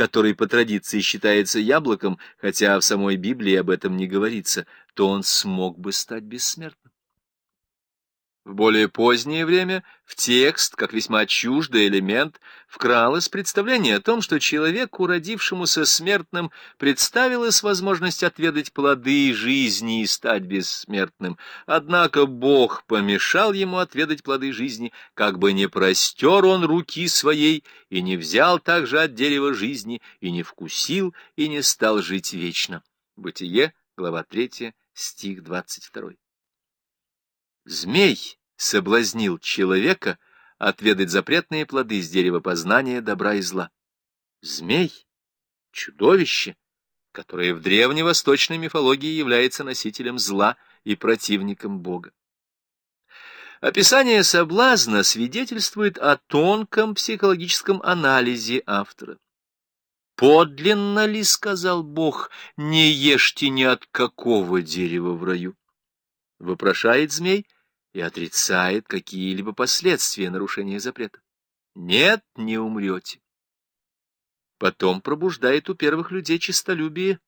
который по традиции считается яблоком, хотя в самой Библии об этом не говорится, то он смог бы стать бессмертным. В более позднее время в текст, как весьма чуждый элемент, вкралось представление о том, что человеку, родившемуся смертным, представилась возможность отведать плоды жизни и стать бессмертным. Однако Бог помешал ему отведать плоды жизни, как бы не простер он руки своей, и не взял также от дерева жизни, и не вкусил, и не стал жить вечно. Бытие, глава 3, стих 22. Змей соблазнил человека отведать запретные плоды с дерева познания добра и зла. Змей — чудовище, которое в древневосточной мифологии является носителем зла и противником Бога. Описание соблазна свидетельствует о тонком психологическом анализе автора. «Подлинно ли, — сказал Бог, — не ешьте ни от какого дерева в раю?» Вопрошает змей и отрицает какие-либо последствия нарушения запрета. Нет, не умрете. Потом пробуждает у первых людей честолюбие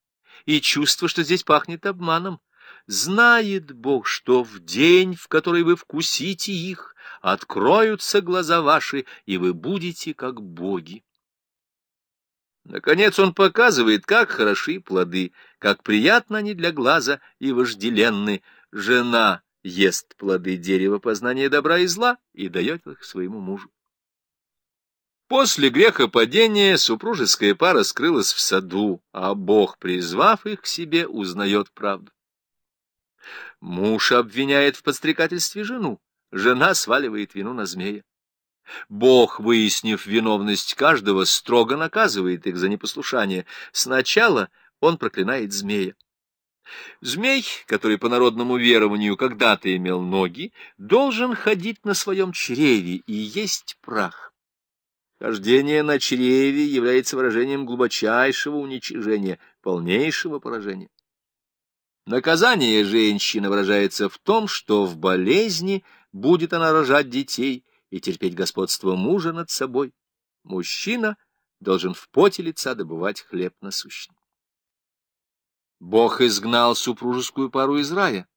и чувство, что здесь пахнет обманом. Знает Бог, что в день, в который вы вкусите их, откроются глаза ваши, и вы будете как боги. Наконец он показывает, как хороши плоды, как приятно они для глаза и вожделенны, жена ест плоды дерева познания добра и зла и дает их своему мужу. После греха падения супружеская пара скрылась в саду, а Бог, призвав их к себе, узнает правду. Муж обвиняет в подстрекательстве жену, жена сваливает вину на змея. Бог, выяснив виновность каждого, строго наказывает их за непослушание. Сначала он проклинает змея. Змей, который по народному верованию когда-то имел ноги, должен ходить на своем чреве и есть прах. Хождение на чреве является выражением глубочайшего уничижения, полнейшего поражения. Наказание женщины выражается в том, что в болезни будет она рожать детей и терпеть господство мужа над собой. Мужчина должен в поте лица добывать хлеб насущный. Бог изгнал супружескую пару из рая,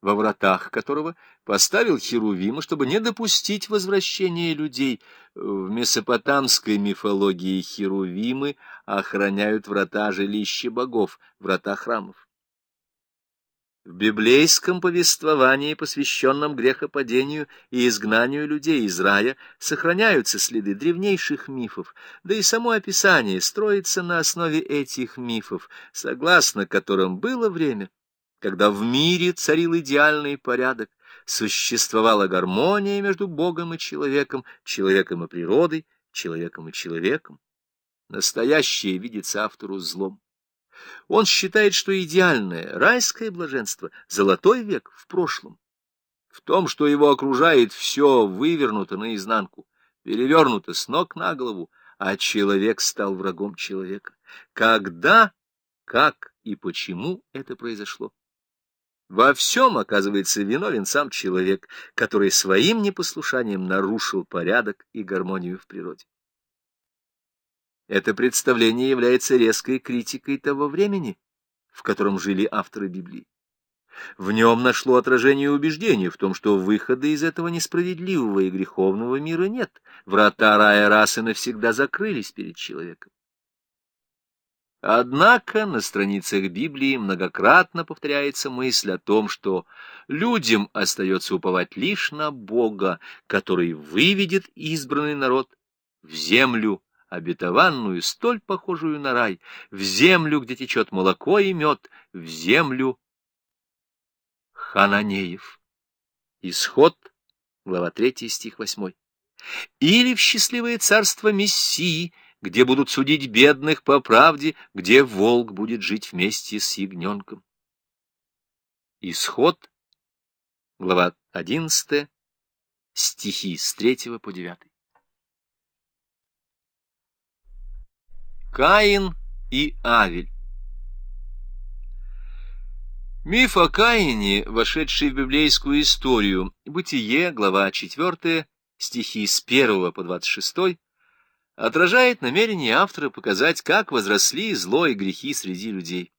во вратах которого поставил Херувима, чтобы не допустить возвращения людей. В месопотамской мифологии Херувимы охраняют врата жилища богов, врата храмов. В библейском повествовании, посвященном грехопадению и изгнанию людей из рая, сохраняются следы древнейших мифов, да и само описание строится на основе этих мифов, согласно которым было время, когда в мире царил идеальный порядок, существовала гармония между Богом и человеком, человеком и природой, человеком и человеком. Настоящее видится автору злом. Он считает, что идеальное райское блаженство — золотой век в прошлом. В том, что его окружает все вывернуто наизнанку, перевернуто с ног на голову, а человек стал врагом человека. Когда, как и почему это произошло? Во всем, оказывается, виновен сам человек, который своим непослушанием нарушил порядок и гармонию в природе. Это представление является резкой критикой того времени, в котором жили авторы Библии. В нем нашло отражение убеждение в том, что выхода из этого несправедливого и греховного мира нет. Врата рая расы навсегда закрылись перед человеком. Однако на страницах Библии многократно повторяется мысль о том, что людям остается уповать лишь на Бога, который выведет избранный народ в землю обетованную, столь похожую на рай, в землю, где течет молоко и мед, в землю Хананеев. Исход, глава 3, стих 8. Или в счастливое царство Мессии, где будут судить бедных по правде, где волк будет жить вместе с ягненком. Исход, глава 11, стихи с 3 по 9. Каин и Авель Миф о Каине, вошедший в библейскую историю, Бытие, глава 4, стихи с 1 по 26, отражает намерение автора показать, как возросли зло и грехи среди людей.